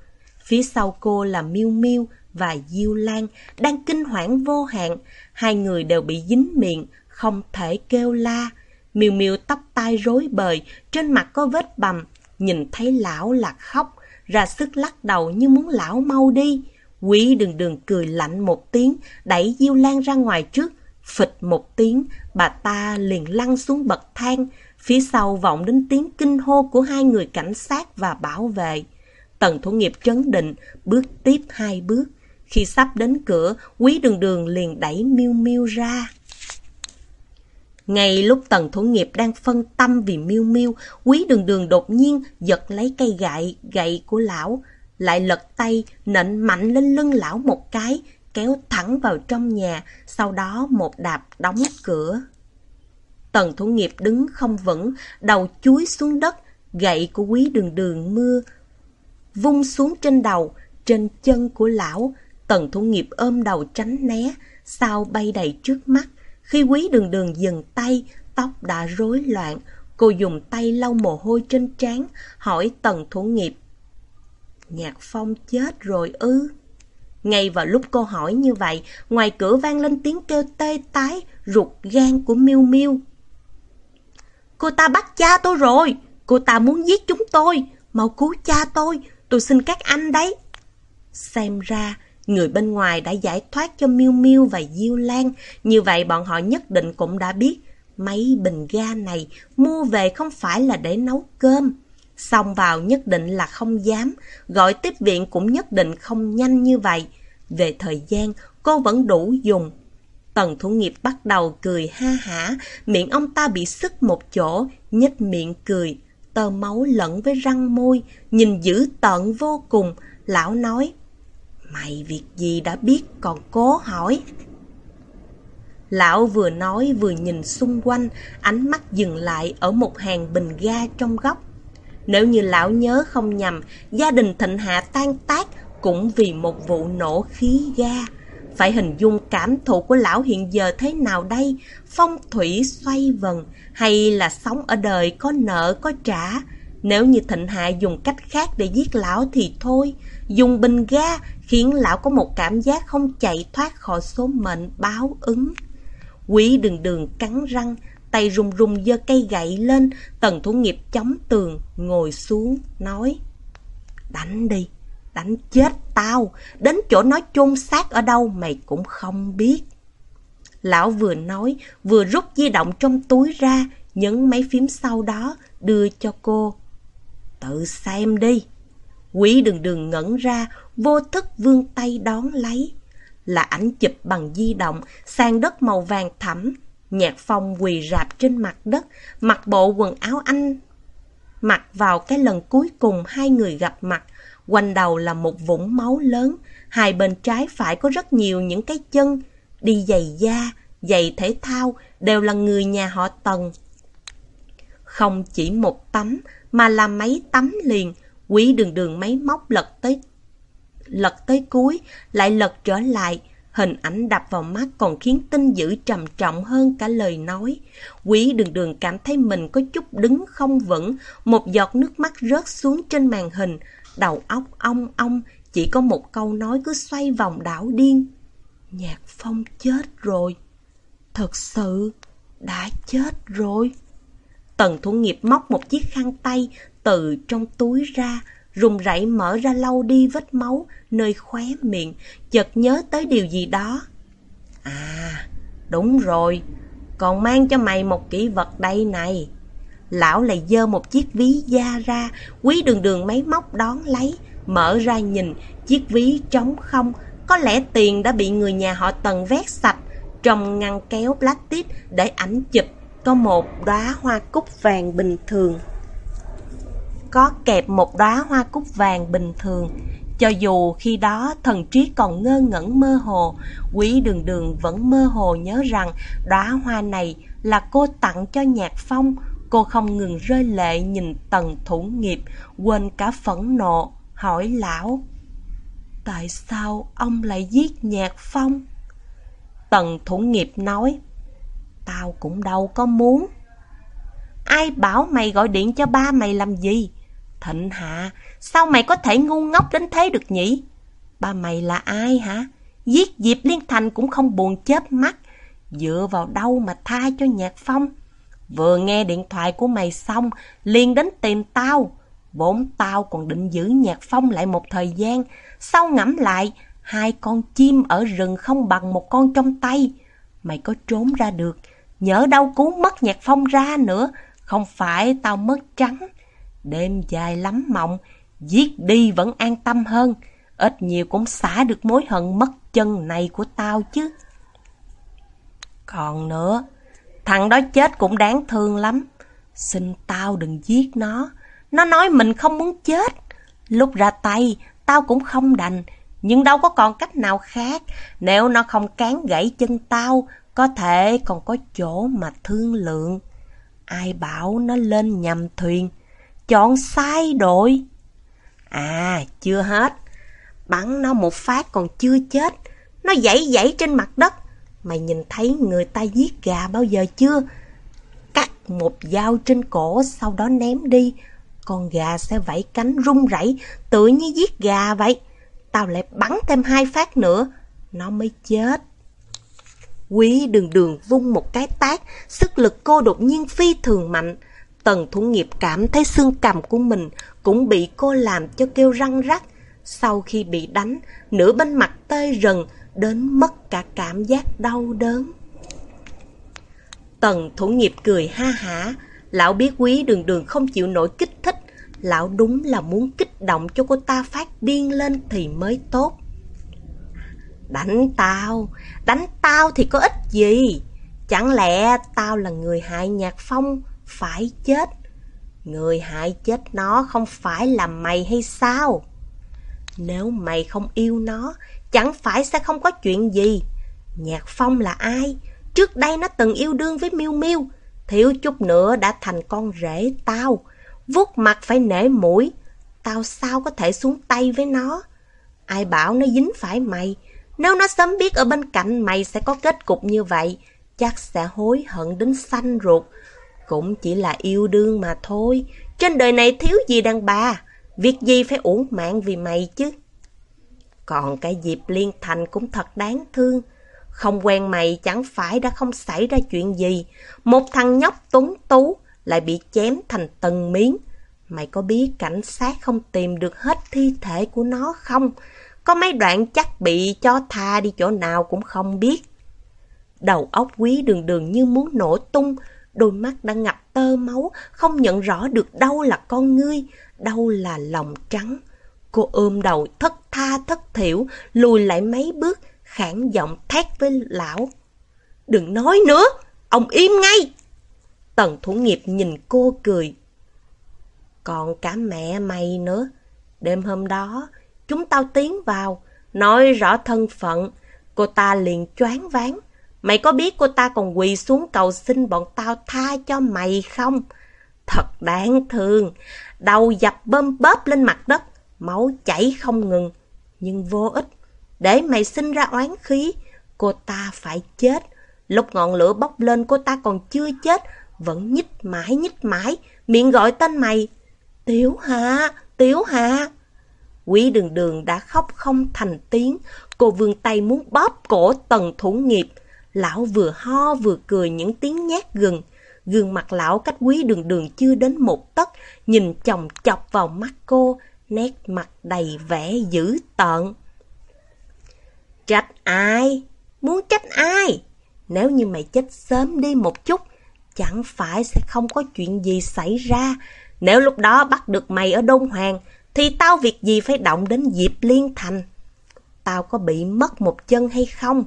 Phía sau cô là Miêu Miêu và Diêu Lan đang kinh hoảng vô hạn, hai người đều bị dính miệng, không thể kêu la. Miêu Miêu tóc tai rối bời, trên mặt có vết bầm, nhìn thấy lão là khóc, ra sức lắc đầu như muốn lão mau đi. Quý đường đường cười lạnh một tiếng, đẩy Diêu Lan ra ngoài trước, phịch một tiếng, bà ta liền lăn xuống bậc thang, phía sau vọng đến tiếng kinh hô của hai người cảnh sát và bảo vệ. Tần thủ nghiệp chấn định, bước tiếp hai bước. Khi sắp đến cửa, quý đường đường liền đẩy miêu miêu ra. Ngay lúc tần thủ nghiệp đang phân tâm vì miêu miêu, quý đường đường đột nhiên giật lấy cây gậy, gậy của lão, lại lật tay, nện mạnh lên lưng lão một cái, kéo thẳng vào trong nhà, sau đó một đạp đóng cửa. Tần thủ nghiệp đứng không vững, đầu chuối xuống đất, gậy của quý đường đường mưa, vung xuống trên đầu, trên chân của lão, tần thủ nghiệp ôm đầu tránh né, sao bay đầy trước mắt. Khi quý đường đường dừng tay, tóc đã rối loạn, cô dùng tay lau mồ hôi trên trán, hỏi tần thủ nghiệp. Nhạc phong chết rồi ư? Ngay vào lúc cô hỏi như vậy, ngoài cửa vang lên tiếng kêu tê tái, ruột gan của miêu miêu. Cô ta bắt cha tôi rồi, cô ta muốn giết chúng tôi, mau cứu cha tôi, tôi xin các anh đấy. Xem ra, người bên ngoài đã giải thoát cho Miêu Miêu và Diêu Lan, như vậy bọn họ nhất định cũng đã biết mấy bình ga này mua về không phải là để nấu cơm. Xong vào nhất định là không dám, gọi tiếp viện cũng nhất định không nhanh như vậy. Về thời gian, cô vẫn đủ dùng. Tần thủ nghiệp bắt đầu cười ha hả, miệng ông ta bị sức một chỗ, nhếch miệng cười, tơ máu lẫn với răng môi, nhìn dữ tợn vô cùng. Lão nói, mày việc gì đã biết còn cố hỏi. Lão vừa nói vừa nhìn xung quanh, ánh mắt dừng lại ở một hàng bình ga trong góc. Nếu như lão nhớ không nhầm, gia đình Thịnh Hạ tan tác cũng vì một vụ nổ khí ga. Phải hình dung cảm thụ của lão hiện giờ thế nào đây? Phong thủy xoay vần hay là sống ở đời có nợ có trả? Nếu như Thịnh Hạ dùng cách khác để giết lão thì thôi, dùng bình ga khiến lão có một cảm giác không chạy thoát khỏi số mệnh báo ứng. Quý đường đường cắn răng, tay run run giơ cây gậy lên, tần thủ nghiệp chống tường, ngồi xuống, nói Đánh đi, đánh chết tao, đến chỗ nó chôn xác ở đâu mày cũng không biết. Lão vừa nói, vừa rút di động trong túi ra, nhấn mấy phím sau đó, đưa cho cô. Tự xem đi. Quý đường đường ngẩn ra, vô thức vươn tay đón lấy. Là ảnh chụp bằng di động, sàn đất màu vàng thẳm. Nhạc phong quỳ rạp trên mặt đất, mặc bộ quần áo anh. Mặc vào cái lần cuối cùng hai người gặp mặt, quanh đầu là một vũng máu lớn, hai bên trái phải có rất nhiều những cái chân, đi giày da, giày thể thao, đều là người nhà họ Tần. Không chỉ một tấm, mà là mấy tấm liền, quý đường đường máy móc lật tới lật tới cuối, lại lật trở lại. Hình ảnh đập vào mắt còn khiến tinh dữ trầm trọng hơn cả lời nói. Quý đường đường cảm thấy mình có chút đứng không vững, một giọt nước mắt rớt xuống trên màn hình. Đầu óc ong ong, chỉ có một câu nói cứ xoay vòng đảo điên. Nhạc phong chết rồi. Thật sự, đã chết rồi. Tần thủ nghiệp móc một chiếc khăn tay từ trong túi ra, run rẩy mở ra lau đi vết máu nơi khóe miệng, chợt nhớ tới điều gì đó. À, đúng rồi, còn mang cho mày một kỷ vật đây này. Lão lại dơ một chiếc ví da ra, quý đường đường máy móc đón lấy, mở ra nhìn, chiếc ví trống không, có lẽ tiền đã bị người nhà họ Tần vét sạch, trong ngăn kéo plastic để ảnh chụp có một đóa hoa cúc vàng bình thường có kẹp một đóa hoa cúc vàng bình thường. Cho dù khi đó thần trí còn ngơ ngẩn mơ hồ, quý đường đường vẫn mơ hồ nhớ rằng đóa hoa này là cô tặng cho nhạc phong. Cô không ngừng rơi lệ nhìn tần thủ nghiệp, quên cả phẫn nộ, hỏi lão. Tại sao ông lại giết nhạc phong? Tần thủ nghiệp nói, tao cũng đâu có muốn. Ai bảo mày gọi điện cho ba mày làm gì? Thịnh Hạ, sao mày có thể ngu ngốc đến thế được nhỉ? Ba mày là ai hả? Giết Diệp Liên Thành cũng không buồn chớp mắt. Dựa vào đâu mà tha cho Nhạc Phong? Vừa nghe điện thoại của mày xong, liền đến tìm tao. Vốn tao còn định giữ Nhạc Phong lại một thời gian. Sau ngẫm lại, hai con chim ở rừng không bằng một con trong tay. Mày có trốn ra được, nhớ đâu cứu mất Nhạc Phong ra nữa. Không phải tao mất trắng. Đêm dài lắm mộng, giết đi vẫn an tâm hơn. Ít nhiều cũng xả được mối hận mất chân này của tao chứ. Còn nữa, thằng đó chết cũng đáng thương lắm. Xin tao đừng giết nó. Nó nói mình không muốn chết. Lúc ra tay, tao cũng không đành. Nhưng đâu có còn cách nào khác. Nếu nó không cán gãy chân tao, có thể còn có chỗ mà thương lượng. Ai bảo nó lên nhầm thuyền chọn sai đội. À, chưa hết. Bắn nó một phát còn chưa chết. Nó dãy dãy trên mặt đất. Mày nhìn thấy người ta giết gà bao giờ chưa? Cắt một dao trên cổ sau đó ném đi. Con gà sẽ vẫy cánh rung rẩy tự như giết gà vậy. Tao lại bắn thêm hai phát nữa. Nó mới chết. Quý đường đường vung một cái tát sức lực cô đột nhiên phi thường mạnh. Tần thủ nghiệp cảm thấy xương cằm của mình cũng bị cô làm cho kêu răng rắc. Sau khi bị đánh, nửa bên mặt tê rần đến mất cả cảm giác đau đớn. Tần thủ nghiệp cười ha hả, lão biết quý đường đường không chịu nổi kích thích. Lão đúng là muốn kích động cho cô ta phát điên lên thì mới tốt. Đánh tao, đánh tao thì có ích gì? Chẳng lẽ tao là người hại nhạc phong phải chết. Người hại chết nó không phải là mày hay sao? Nếu mày không yêu nó, chẳng phải sẽ không có chuyện gì. Nhạc Phong là ai? Trước đây nó từng yêu đương với miu miu thiếu chút nữa đã thành con rể tao. Vuốt mặt phải nể mũi, tao sao có thể xuống tay với nó? Ai bảo nó dính phải mày? Nếu nó sớm biết ở bên cạnh mày sẽ có kết cục như vậy, chắc sẽ hối hận đến xanh ruột, cũng chỉ là yêu đương mà thôi, trên đời này thiếu gì đàn bà, việc gì phải uổng mạng vì mày chứ. Còn cái dịp liên thành cũng thật đáng thương. Không quen mày chẳng phải đã không xảy ra chuyện gì. Một thằng nhóc tuấn tú lại bị chém thành từng miếng. Mày có biết cảnh sát không tìm được hết thi thể của nó không? Có mấy đoạn chắc bị cho tha đi chỗ nào cũng không biết. Đầu óc quý đường đường như muốn nổ tung, đôi mắt đã ngập tơ máu, không nhận rõ được đâu là con ngươi, đâu là lòng trắng. Cô ôm đầu thất tha thất thiểu, lùi lại mấy bước, khản giọng thét với lão. Đừng nói nữa, ông im ngay! Tần thủ nghiệp nhìn cô cười. Còn cả mẹ mày nữa. Đêm hôm đó, chúng tao tiến vào, nói rõ thân phận. Cô ta liền choáng váng. Mày có biết cô ta còn quỳ xuống cầu xin bọn tao tha cho mày không? Thật đáng thương. Đầu dập bơm bóp lên mặt đất, máu chảy không ngừng. Nhưng vô ích. Để mày sinh ra oán khí, cô ta phải chết. Lúc ngọn lửa bốc lên cô ta còn chưa chết, vẫn nhích mãi nhích mãi, miệng gọi tên mày. Tiểu Hạ, Tiểu Hạ. Quý đường đường đã khóc không thành tiếng, cô vươn tay muốn bóp cổ tần thủ nghiệp. Lão vừa ho vừa cười những tiếng nhát gừng. Gương mặt lão cách quý đường đường chưa đến một tấc, nhìn chồng chọc vào mắt cô, nét mặt đầy vẻ dữ tợn. Trách ai? Muốn trách ai? Nếu như mày chết sớm đi một chút, chẳng phải sẽ không có chuyện gì xảy ra. Nếu lúc đó bắt được mày ở Đông Hoàng, thì tao việc gì phải động đến Diệp Liên Thành? Tao có bị mất một chân hay không?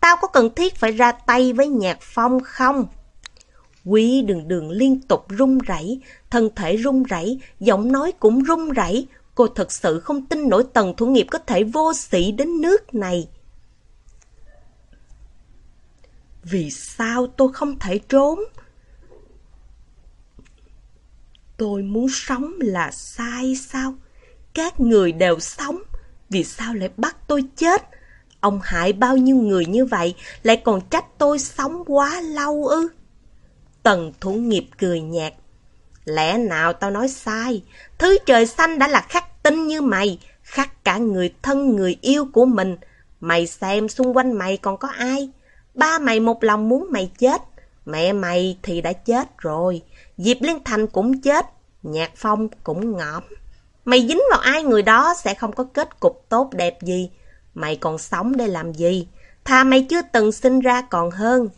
Tao có cần thiết phải ra tay với nhạc phong không? Quý đường đường liên tục run rẩy, thân thể run rẩy, giọng nói cũng run rẩy. Cô thật sự không tin nổi tầng thủ nghiệp có thể vô sĩ đến nước này. Vì sao tôi không thể trốn? Tôi muốn sống là sai sao? Các người đều sống, vì sao lại bắt tôi chết? Ông hại bao nhiêu người như vậy, lại còn trách tôi sống quá lâu ư? Tần thủ nghiệp cười nhạt. Lẽ nào tao nói sai? Thứ trời xanh đã là khắc tinh như mày, khắc cả người thân người yêu của mình. Mày xem xung quanh mày còn có ai? Ba mày một lòng muốn mày chết. Mẹ mày thì đã chết rồi. Diệp Liên Thành cũng chết. Nhạc Phong cũng ngõm. Mày dính vào ai người đó sẽ không có kết cục tốt đẹp gì. Mày còn sống để làm gì? Thà mày chưa từng sinh ra còn hơn.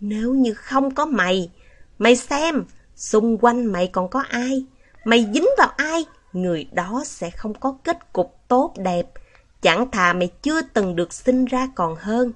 Nếu như không có mày, mày xem, xung quanh mày còn có ai? Mày dính vào ai? Người đó sẽ không có kết cục tốt đẹp. Chẳng thà mày chưa từng được sinh ra còn hơn.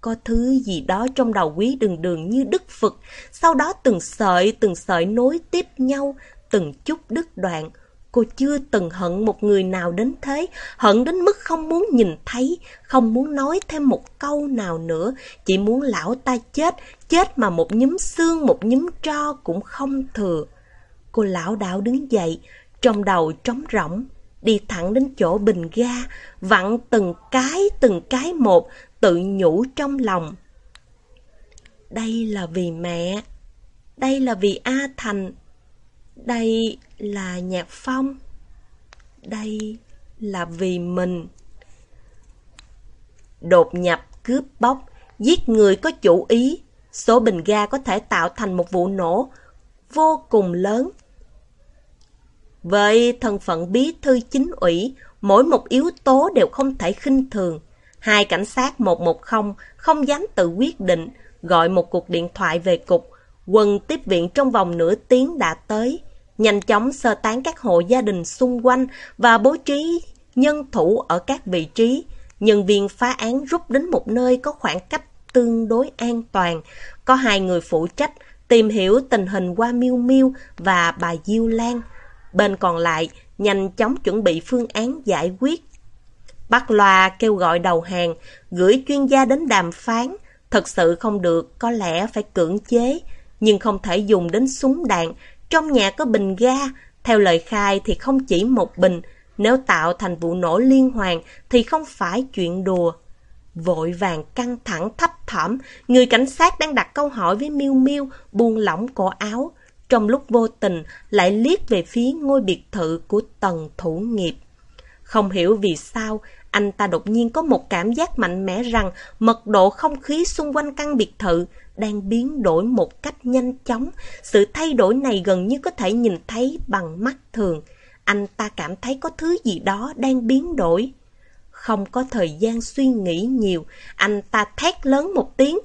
Có thứ gì đó trong đầu quý đường đường như đức phật, sau đó từng sợi từng sợi nối tiếp nhau, từng chút đứt đoạn. Cô chưa từng hận một người nào đến thế, hận đến mức không muốn nhìn thấy, không muốn nói thêm một câu nào nữa, chỉ muốn lão ta chết, chết mà một nhúm xương, một nhúm tro cũng không thừa. Cô lão đạo đứng dậy, trong đầu trống rỗng, đi thẳng đến chỗ bình ga, vặn từng cái từng cái một, tự nhủ trong lòng. Đây là vì mẹ, đây là vì A Thành, đây là Nhạc Phong, đây là vì mình. Đột nhập, cướp bóc, giết người có chủ ý, số bình ga có thể tạo thành một vụ nổ vô cùng lớn. Với thân phận bí thư chính ủy, mỗi một yếu tố đều không thể khinh thường. Hai cảnh sát 110 không dám tự quyết định, gọi một cuộc điện thoại về cục. Quân tiếp viện trong vòng nửa tiếng đã tới. Nhanh chóng sơ tán các hộ gia đình xung quanh và bố trí nhân thủ ở các vị trí. Nhân viên phá án rút đến một nơi có khoảng cách tương đối an toàn. Có hai người phụ trách tìm hiểu tình hình qua Miêu Miêu và bà Diêu Lan. Bên còn lại, nhanh chóng chuẩn bị phương án giải quyết Bắt loa kêu gọi đầu hàng, gửi chuyên gia đến đàm phán. Thật sự không được, có lẽ phải cưỡng chế, nhưng không thể dùng đến súng đạn. Trong nhà có bình ga, theo lời khai thì không chỉ một bình, nếu tạo thành vụ nổ liên hoàn thì không phải chuyện đùa. Vội vàng căng thẳng thấp thỏm, người cảnh sát đang đặt câu hỏi với miu miu buông lỏng cổ áo, trong lúc vô tình lại liếc về phía ngôi biệt thự của tần thủ nghiệp. Không hiểu vì sao, anh ta đột nhiên có một cảm giác mạnh mẽ rằng mật độ không khí xung quanh căn biệt thự đang biến đổi một cách nhanh chóng. Sự thay đổi này gần như có thể nhìn thấy bằng mắt thường. Anh ta cảm thấy có thứ gì đó đang biến đổi. Không có thời gian suy nghĩ nhiều, anh ta thét lớn một tiếng.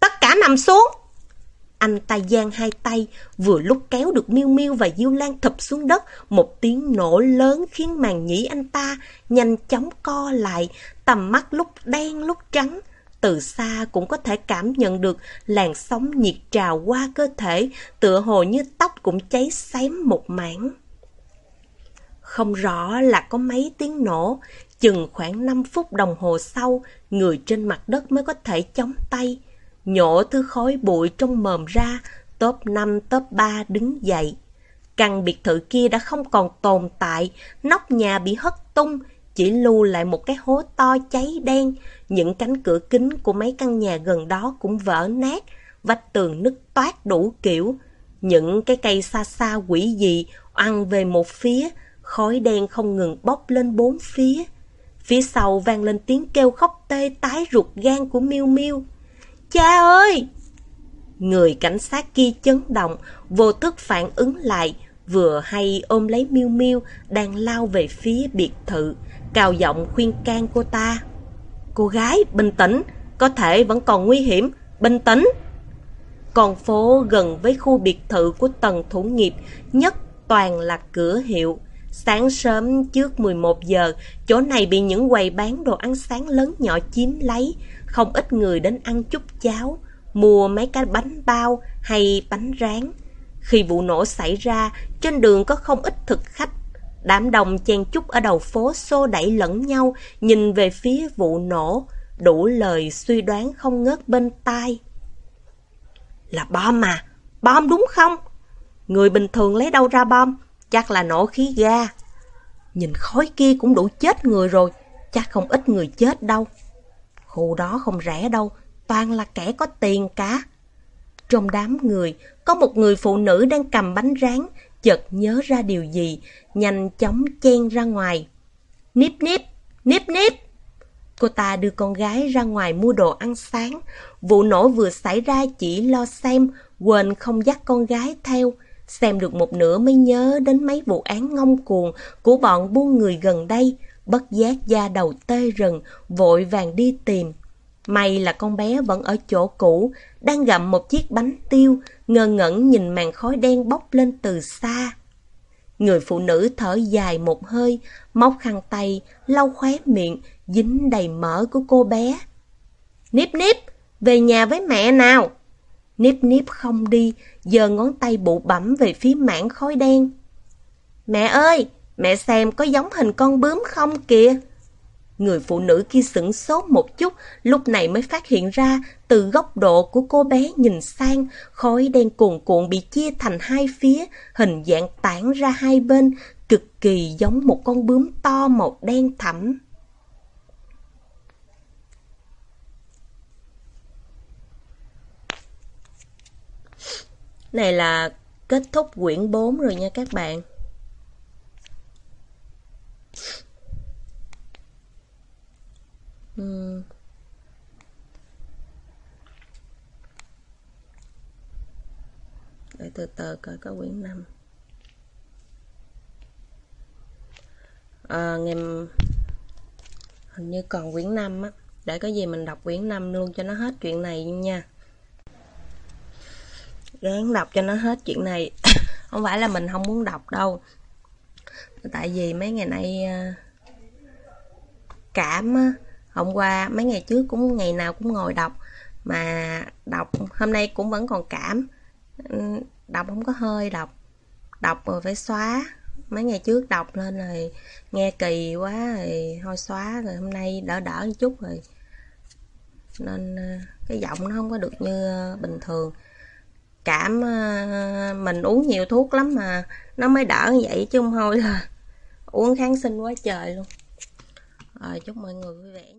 Tất cả nằm xuống! Anh ta giang hai tay, vừa lúc kéo được Miêu Miêu và Diêu Lan thập xuống đất, một tiếng nổ lớn khiến màn nhĩ anh ta nhanh chóng co lại, tầm mắt lúc đen lúc trắng. Từ xa cũng có thể cảm nhận được làn sóng nhiệt trào qua cơ thể, tựa hồ như tóc cũng cháy xém một mảng. Không rõ là có mấy tiếng nổ, chừng khoảng 5 phút đồng hồ sau, người trên mặt đất mới có thể chống tay nhổ thứ khói bụi trong mồm ra, top 5, top 3 đứng dậy. Căn biệt thự kia đã không còn tồn tại, nóc nhà bị hất tung, chỉ lưu lại một cái hố to cháy đen. Những cánh cửa kính của mấy căn nhà gần đó cũng vỡ nát, vách tường nứt toát đủ kiểu. Những cái cây xa xa quỷ dị ăn về một phía, khói đen không ngừng bốc lên bốn phía. Phía sau vang lên tiếng kêu khóc tê tái ruột gan của Miêu Miêu. Cha ơi! Người cảnh sát kia chấn động, vô thức phản ứng lại, vừa hay ôm lấy Miêu Miêu đang lao về phía biệt thự, cao giọng khuyên can cô ta. Cô gái, bình tĩnh, có thể vẫn còn nguy hiểm, bình tĩnh. Còn phố gần với khu biệt thự của tầng thủ nghiệp nhất toàn là cửa hiệu. Sáng sớm trước 11 giờ, chỗ này bị những quầy bán đồ ăn sáng lớn nhỏ chiếm lấy, không ít người đến ăn chút cháo, mua mấy cái bánh bao hay bánh rán. Khi vụ nổ xảy ra, trên đường có không ít thực khách. Đám đông chen chúc ở đầu phố xô đẩy lẫn nhau, nhìn về phía vụ nổ, đủ lời suy đoán không ngớt bên tai. Là bom mà, bom đúng không? Người bình thường lấy đâu ra bom? Chắc là nổ khí ga. Nhìn khói kia cũng đủ chết người rồi, chắc không ít người chết đâu. Khu đó không rẻ đâu, toàn là kẻ có tiền cả. Trong đám người, có một người phụ nữ đang cầm bánh rán, chợt nhớ ra điều gì, nhanh chóng chen ra ngoài. Níp níp, níp níp. Cô ta đưa con gái ra ngoài mua đồ ăn sáng. Vụ nổ vừa xảy ra chỉ lo xem, quên không dắt con gái theo. Xem được một nửa mới nhớ đến mấy vụ án ngông cuồng của bọn buôn người gần đây, bất giác da đầu tê rần, vội vàng đi tìm. May là con bé vẫn ở chỗ cũ, đang gặm một chiếc bánh tiêu, ngơ ngẩn nhìn màn khói đen bốc lên từ xa. Người phụ nữ thở dài một hơi, móc khăn tay, lau khóe miệng, dính đầy mỡ của cô bé. Níp níp, về nhà với mẹ nào. Níp níp không đi, giờ ngón tay bụ bẩm về phía mảng khói đen. Mẹ ơi, Mẹ xem có giống hình con bướm không kìa? Người phụ nữ kia sửng sốt một chút, lúc này mới phát hiện ra, từ góc độ của cô bé nhìn sang, khói đen cuồn cuộn bị chia thành hai phía, hình dạng tản ra hai bên, cực kỳ giống một con bướm to màu đen thẳm. Này là kết thúc quyển 4 rồi nha các bạn. Ừ. Để từ từ coi có quyển 5 à, ngày hình như còn quyển 5 á. Để có gì mình đọc quyển 5 luôn cho nó hết chuyện này nha. Ráng đọc cho nó hết chuyện này. Không phải là mình không muốn đọc đâu. Tại vì mấy ngày nay à, cảm á hôm qua, mấy ngày trước cũng, ngày nào cũng ngồi đọc. Mà đọc, hôm nay cũng vẫn còn cảm. Đọc không có hơi đọc. Đọc rồi phải xóa. Mấy ngày trước đọc lên rồi nghe kỳ quá rồi thôi xóa rồi hôm nay đỡ đỡ một chút rồi. Nên ờ, cái giọng nó không có được như ờ, bình thường. Cảm ờ, mình uống nhiều thuốc lắm mà nó mới đỡ như vậy chứ không thôi là uống kháng sinh quá trời luôn. Rồi, chúc mọi người vui vẻ.